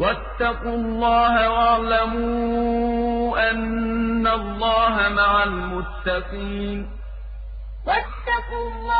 واتقوا الله واعلموا أن الله مع المتقين. واتقوا الله